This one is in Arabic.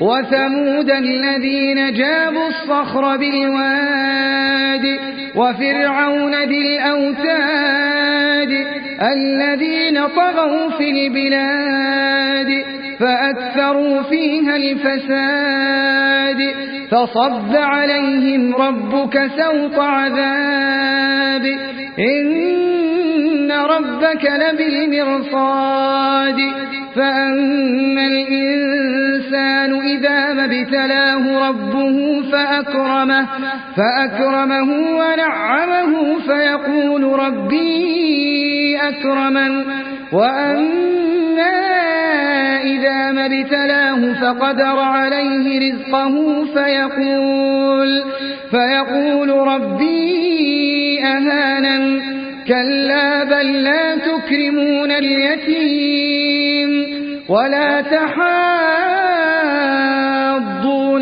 وثمود الذين جابوا الصخر بالواد وفرعون ذي الأوتاد الذين طغوا في البلاد فأكثروا فيها الفساد. فصب عليهم ربك سوط عذاب. إن ربك لبالمرصاد. فأما ابتلاه ربه فأكرمه, فأكرمه ونعمه فيقول ربي أكرمن وأما إذا ما ابتلاه فقدر عليه رزقه فيقول, فيقول ربي أهانا كلا بل لا تكرمون اليتيم ولا تحاضون